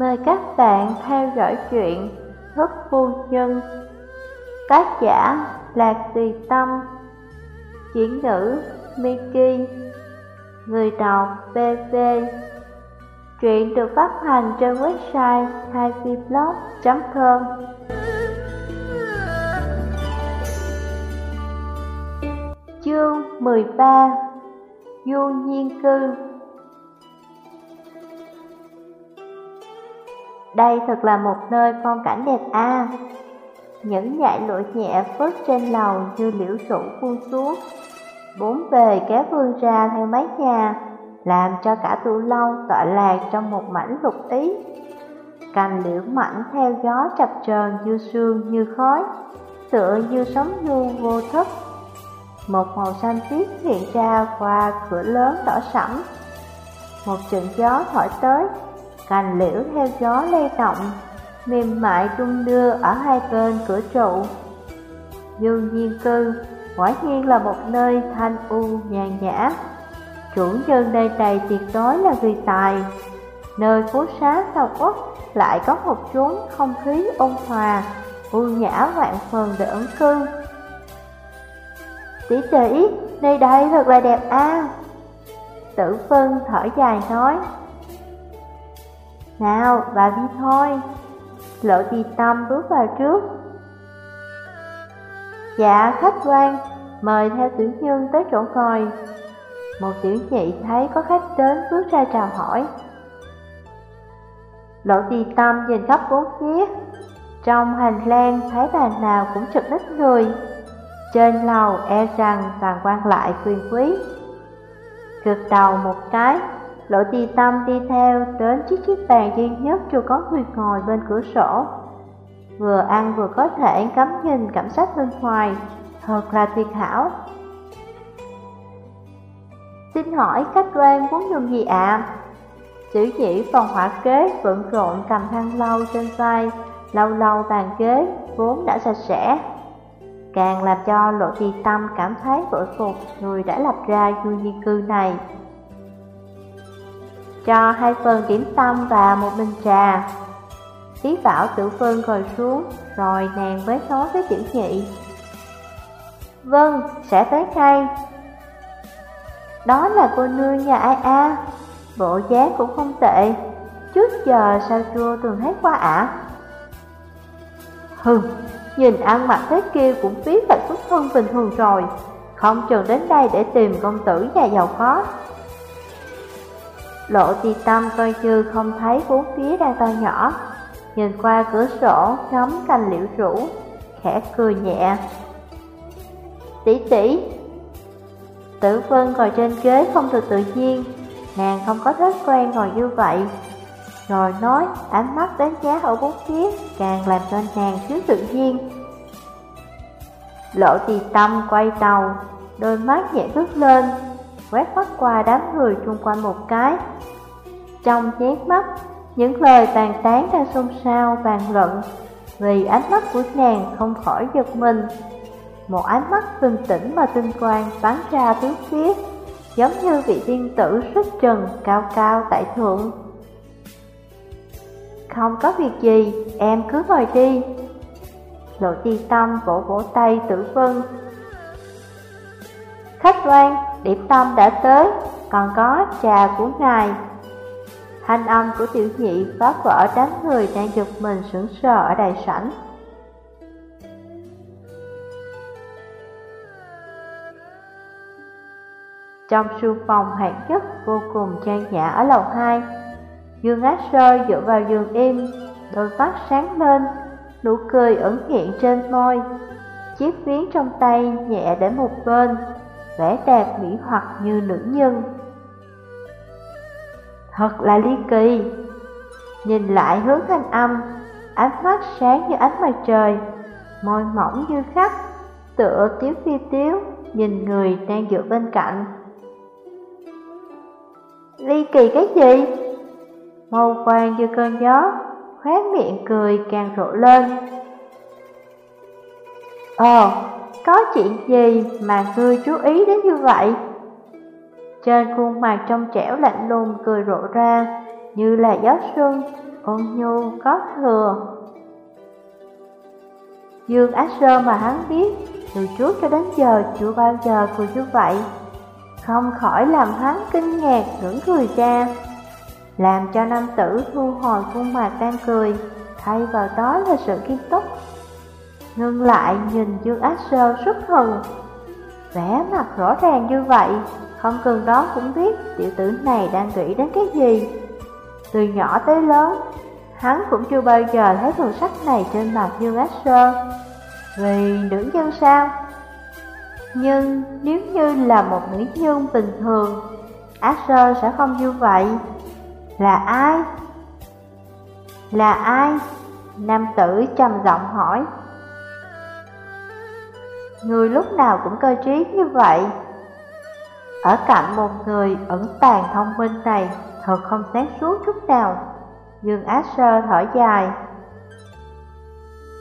Mời các bạn theo dõi chuyện Thức Phu Nhân. Tác giả Lạc Tùy Tâm. Chuyển ngữ Miki. Người đọc BV Truyện được phát hành trên website haiviblog.com Chương 13 Du Nhiên Cư. Đây thật là một nơi phong cảnh đẹp a. Những dải lụa nhẹ phớt trên lầu như liễu rủ buông xuống. Bốn bề kéo vươn ra theo mái nhà, làm cho cả tủ lâu tọa lạc trong một mảnh lục ý. Cành liễu mảnh theo gió chập chờn như sương như khói, tựa như sóng du vô thức. Một màu xanh biếc hiện ra qua cửa lớn đỏ sẫm. Một trận gió thổi tới, cành liễu theo gió lay động, mềm mại đung đưa ở hai bên cửa trụ. Du nhiên cư, quả nhiên là một nơi thanh u nhàn nhã. Chủ nhân nơi này tuyệt đối là người tài. Nơi phố xá cao ốc lại có một chốn không khí ôn hòa, u nhã vạn phần để ẩn cư. Tỷ tỷ, nơi đây thật là đẹp a. Tử Vân thở dài nói. Nào, vào đi thôi. Lộ tì tâm bước vào trước. Dạ, khách quan, mời theo tiểu nhân tới chỗ ngồi. Một tiểu nhị thấy có khách đến bước ra chào hỏi. Lộ tì tâm nhìn khắp bốn phía. Trong hành lang thấy bàn nào cũng trực ít người. Trên lầu e rằng toàn quan lại quyền quý. Gật đầu một cái, Lộ ti tâm đi theo đến chiếc chiếc bàn duy nhất chưa có người ngồi bên cửa sổ. Vừa ăn vừa có thể cắm nhìn cảm giác bên ngoài, thật là tuyệt hảo. Xin hỏi khách quan muốn dùng gì ạ? À? Chữ chỉ phòng hỏa kế bận rộn cầm thang lâu trên vai, lâu lâu bàn ghế vốn đã sạch sẽ. Càng làm cho lộ tì tâm cảm thấy bội phục người đã lập ra vui di cư này cho hai phần điểm tâm và một bình trà. Tí bảo tự phân ngồi xuống, rồi nàng mới nói với tiểu nhị. Vâng, sẽ tới ngay. Đó là cô nương nhà ai a bộ dáng cũng không tệ. Trước giờ sao chưa từng thấy qua ả? À? Hừ, nhìn ăn mặc thế kia cũng biết là xuất thân bình thường rồi. Không chừng đến đây để tìm công tử nhà giàu khó. Lộ ti tâm coi như không thấy bốn phía đang to nhỏ. Nhìn qua cửa sổ, ngắm cành liễu rủ, Khẽ cười nhẹ. Tỷ tỷ, Tử Vân ngồi trên ghế không được tự nhiên, Nàng không có thói quen ngồi như vậy. Rồi nói, ánh mắt đánh giá ở bốn phía Càng làm cho nàng thiếu tự nhiên. Lộ tì tâm quay đầu, Đôi mắt nhẹ bước lên, quét mắt qua đám người chung quanh một cái. Trong chén mắt, những lời bàn tán đang xôn xao bàn luận, vì ánh mắt của nàng không khỏi giật mình. Một ánh mắt bình tĩnh mà tinh quang bắn ra tứ phía, giống như vị tiên tử xuất trần cao cao tại thượng. Không có việc gì, em cứ ngồi đi. Lộ chi tâm vỗ vỗ tay tử vân. Khách quan, điểm tâm đã tới, còn có trà của ngài. Thanh âm của tiểu nhị phá vỡ đám người đang giật mình sững sờ ở đại sảnh. Trong su phòng hạng nhất vô cùng trang nhã ở lầu 2, Dương Ác Sơ dựa vào giường im, đôi mắt sáng lên, nụ cười ẩn hiện trên môi. Chiếc viếng trong tay nhẹ để một bên, vẻ đẹp mỹ hoặc như nữ nhân. Thật là ly kỳ. Nhìn lại hướng thanh âm, ánh mắt sáng như ánh mặt trời, môi mỏng như khắc, tựa tiếu phi tiếu, nhìn người đang dựa bên cạnh. Ly kỳ cái gì? Mâu quang như cơn gió, khóe miệng cười càng rộ lên. Ồ, có chuyện gì mà ngươi chú ý đến như vậy? Trên khuôn mặt trong trẻo lạnh lùng cười rộ ra Như là gió xuân ôn nhu có thừa. Dương Ác Sơ mà hắn biết, từ trước cho đến giờ chưa bao giờ cười như vậy, không khỏi làm hắn kinh ngạc ngưỡng cười ra, làm cho nam tử thu hồi khuôn mặt đang cười, thay vào đó là sự kiên túc. Ngưng lại nhìn Dương Ác Sơ xuất thần, vẻ mặt rõ ràng như vậy, không cần đó cũng biết tiểu tử này đang nghĩ đến cái gì. Từ nhỏ tới lớn, hắn cũng chưa bao giờ thấy thần sắc này trên mặt Dương Ác Sơ. Vì nữ nhân sao? Nhưng nếu như là một nữ nhân bình thường, Ác Sơ sẽ không như vậy. Là ai? Là ai? Nam tử trầm giọng hỏi. Người lúc nào cũng cơ trí như vậy ở cạnh một người ẩn tàng thông minh này Thật không sáng suốt chút nào. Dương Ác Sơ thở dài.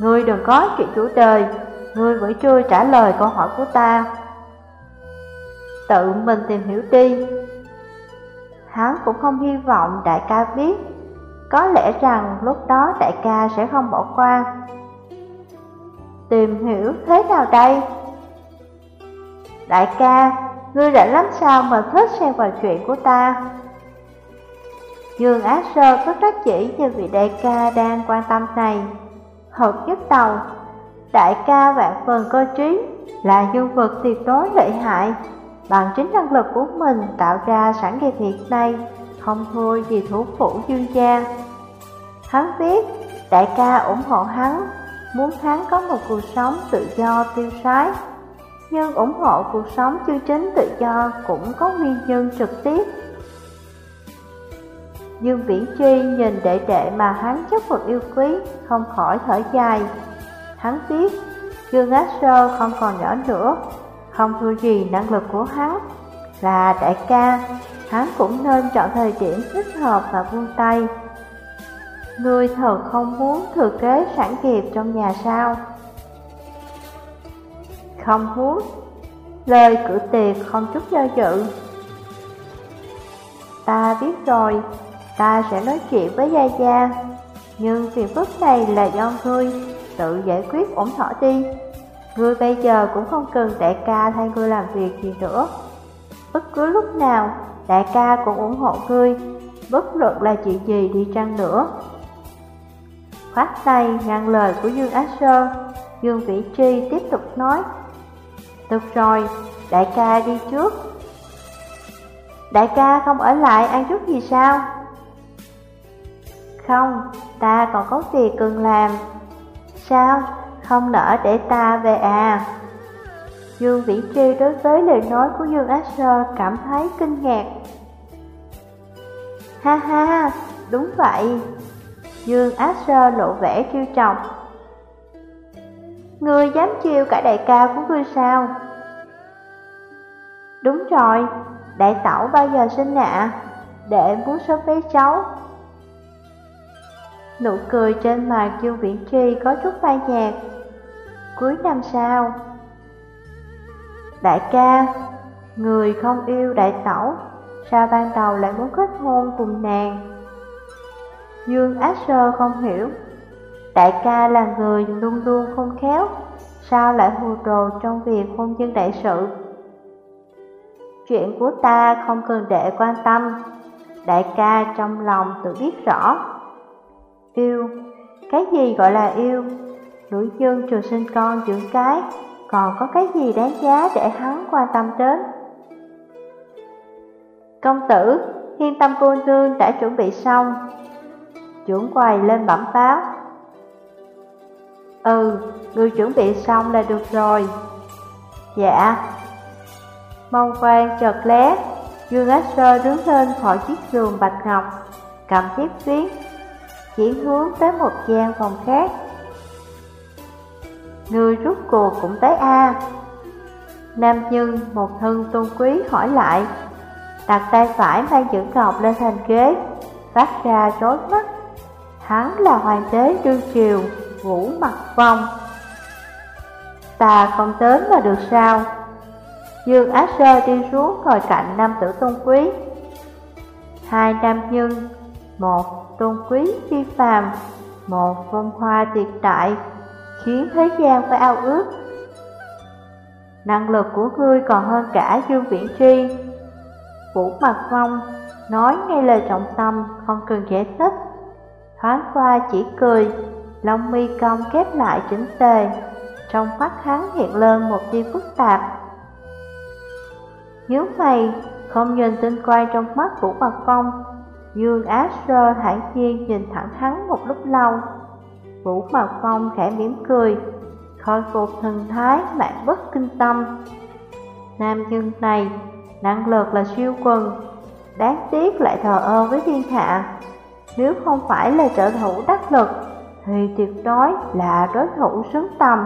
Ngươi đừng có chuyện chủ đời Ngươi vẫn chưa trả lời câu hỏi của ta. Tự mình tìm hiểu đi. Hắn cũng không hy vọng đại ca biết. Có lẽ rằng lúc đó đại ca sẽ không bỏ qua. Tìm hiểu thế nào đây? Đại ca, ngươi đã lắm sao mà thích xen vào chuyện của ta? Dương Á Sơ có trách chỉ như vị đại ca đang quan tâm này. Hợp nhất đầu, đại ca vạn phần cơ trí, là nhân vật tuyệt đối lợi hại. Bằng chính năng lực của mình tạo ra sản nghiệp hiện nay, không thua gì thủ phủ dương gia. Hắn biết, đại ca ủng hộ hắn muốn hắn có một cuộc sống tự do tiêu sái. Nhưng ủng hộ cuộc sống chưa chính tự do cũng có nguyên nhân trực tiếp. Dương Viễn Chi nhìn đệ đệ mà hắn chấp một yêu quý, không khỏi thở dài. Hắn biết, Dương Ác Sơ không còn nhỏ nữa, không thua gì năng lực của hắn. Là đại ca, hắn cũng nên chọn thời điểm thích hợp và buông tay. Ngươi thật không muốn thừa kế sản nghiệp trong nhà sao? Không hút Lời cử tiệc không chút do dự. Ta biết rồi, Ta sẽ nói chuyện với Gia Gia. Nhưng phiền phức này là do ngươi, Tự giải quyết ổn thỏa đi. Ngươi bây giờ cũng không cần đại ca thay ngươi làm việc gì nữa. Bất cứ lúc nào, Đại ca cũng ủng hộ ngươi, Bất luận là chuyện gì đi chăng nữa. Khoát tay ngăn lời của Dương Á Sơ Dương Vĩ Tri tiếp tục nói. Được rồi, đại ca đi trước Đại ca không ở lại ăn chút gì sao? Không, ta còn có việc cần làm Sao? Không nỡ để ta về à? Dương Vĩ Tri đối với lời nói của Dương Á Sơ cảm thấy kinh ngạc Ha ha, đúng vậy Dương Á Sơ lộ vẻ kiêu trọng Ngươi dám chiêu cả đại ca của ngươi sao? Đúng rồi, đại tẩu bao giờ sinh nạ, để muốn sớm với cháu. Nụ cười trên mặt Dương Viễn Tri có chút phai nhạt. Cuối năm sau Đại ca, người không yêu đại tẩu Sao ban đầu lại muốn kết hôn cùng nàng? Dương Ác Sơ không hiểu. Đại ca là người luôn luôn không khéo, Sao lại hù đồ trong việc hôn nhân đại sự? Chuyện của ta không cần để quan tâm, Đại ca trong lòng tự biết rõ. Yêu, Cái gì gọi là yêu? Nữ dương trường sinh con dưỡng cái, Còn có cái gì đáng giá để hắn quan tâm đến? Công tử, Hiên tâm cô nương đã chuẩn bị xong. Trưởng quầy lên bẩm báo. Ừ, người chuẩn bị xong là được rồi. Dạ. Mông quang chợt lé. Dương Ác Sơ đứng lên khỏi chiếc giường bạch ngọc Cầm chiếc tuyết Chỉ hướng tới một gian phòng khác. Người rút cuộc cũng tới A. Nam nhân một thân tôn quý hỏi lại. Đặt tay phải mang chữ ngọc lên thành ghế Phát ra chối mắt. Hắn là hoàng đế đương triều, vũ mặt Phong, Ta không đến là được sao Dương Á Sơ đi xuống ngồi cạnh nam tử tôn quý Hai nam nhân một tôn quý phi phàm, một phong hoa tuyệt đại, khiến thế gian phải ao ước. Năng lực của ngươi còn hơn cả Dương Viễn Tri. Vũ Mặt Phong nói ngay lời trọng tâm, không cần giải thích. Thoáng qua chỉ cười, lông mi cong kép lại chỉnh tề, trong mắt hắn hiện lên một tia phức tạp. Nhớ mày, không nhìn tinh quay trong mắt Vũ Bạc Phong, Dương Astro thản nhiên nhìn thẳng hắn một lúc lâu. Vũ Bạc Phong khẽ mỉm cười, khôi phục thần thái mạng bất kinh tâm. Nam nhân này, năng lực là siêu quần, đáng tiếc lại thờ ơ với thiên hạ. Nếu không phải là trợ thủ đắc lực, thì tuyệt đối là đối thủ xứng tầm.